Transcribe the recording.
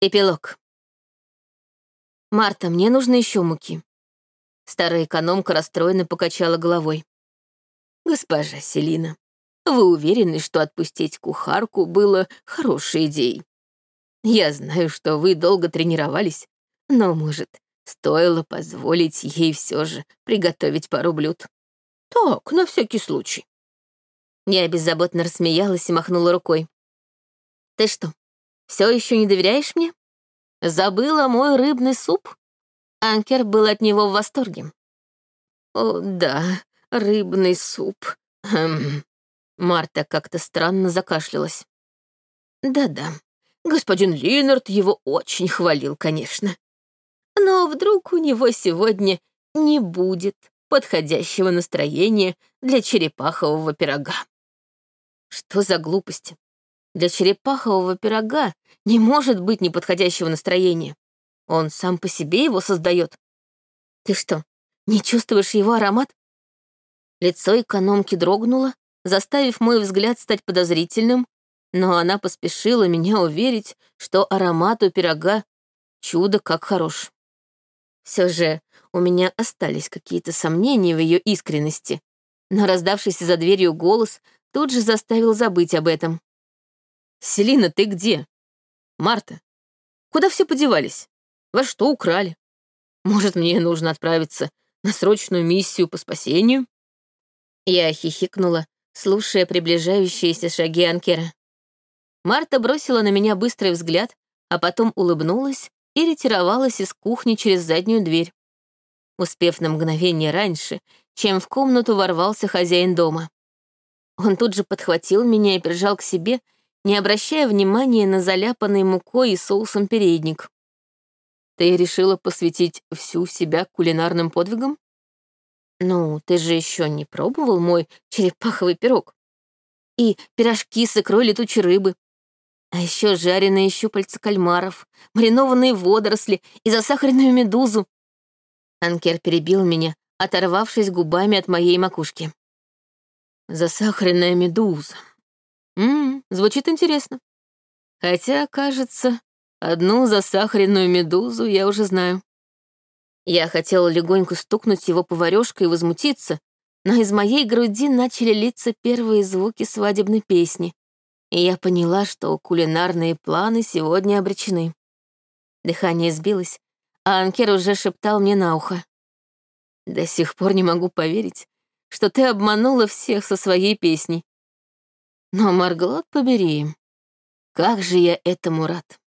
Эпилог. «Марта, мне нужно еще муки». Старая экономка расстроенно покачала головой. «Госпожа Селина, вы уверены, что отпустить кухарку было хорошей идеей? Я знаю, что вы долго тренировались, но, может, стоило позволить ей все же приготовить пару блюд. Так, на всякий случай». Я беззаботно рассмеялась и махнула рукой. «Ты что, все еще не доверяешь мне? Забыла мой рыбный суп? Анкер был от него в восторге. О, да, рыбный суп. Хм. Марта как-то странно закашлялась. Да-да, господин Линард его очень хвалил, конечно. Но вдруг у него сегодня не будет подходящего настроения для черепахового пирога. Что за глупости? Для черепахового пирога не может быть неподходящего настроения. Он сам по себе его создает. Ты что, не чувствуешь его аромат? Лицо экономки дрогнуло, заставив мой взгляд стать подозрительным, но она поспешила меня уверить, что аромат у пирога чудо как хорош. Все же у меня остались какие-то сомнения в ее искренности, но раздавшийся за дверью голос тут же заставил забыть об этом. Селина, ты где? Марта, куда все подевались? Во что украли? Может, мне нужно отправиться на срочную миссию по спасению?» Я хихикнула, слушая приближающиеся шаги Анкера. Марта бросила на меня быстрый взгляд, а потом улыбнулась и ретировалась из кухни через заднюю дверь, успев на мгновение раньше, чем в комнату ворвался хозяин дома. Он тут же подхватил меня и прижал к себе, не обращая внимания на заляпанный мукой и соусом передник. «Ты решила посвятить всю себя кулинарным подвигам?» «Ну, ты же еще не пробовал мой черепаховый пирог? И пирожки с икрой летучей рыбы. А еще жареные щупальца кальмаров, маринованные водоросли и засахаренную медузу». Анкер перебил меня, оторвавшись губами от моей макушки. «Засахаренная медуза. Ммм, звучит интересно. Хотя, кажется, одну засахаренную медузу я уже знаю. Я хотела легонько стукнуть его поварёшкой и возмутиться, но из моей груди начали литься первые звуки свадебной песни, и я поняла, что кулинарные планы сегодня обречены. Дыхание сбилось, а Анкер уже шептал мне на ухо. «До сих пор не могу поверить, что ты обманула всех со своей песней. Но, Марглот, побери, как же я этому рад.